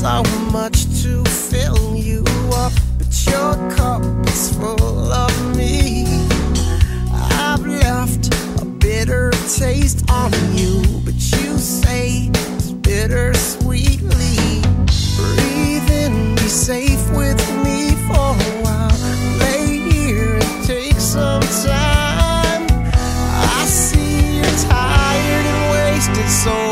so much to fill you up, but your cup is full of me. I've left a bitter taste on you, but you say it's bitter sweetly. Breathe in, be safe with me for a while. Lay here and take some time. I see you're tired and wasted, so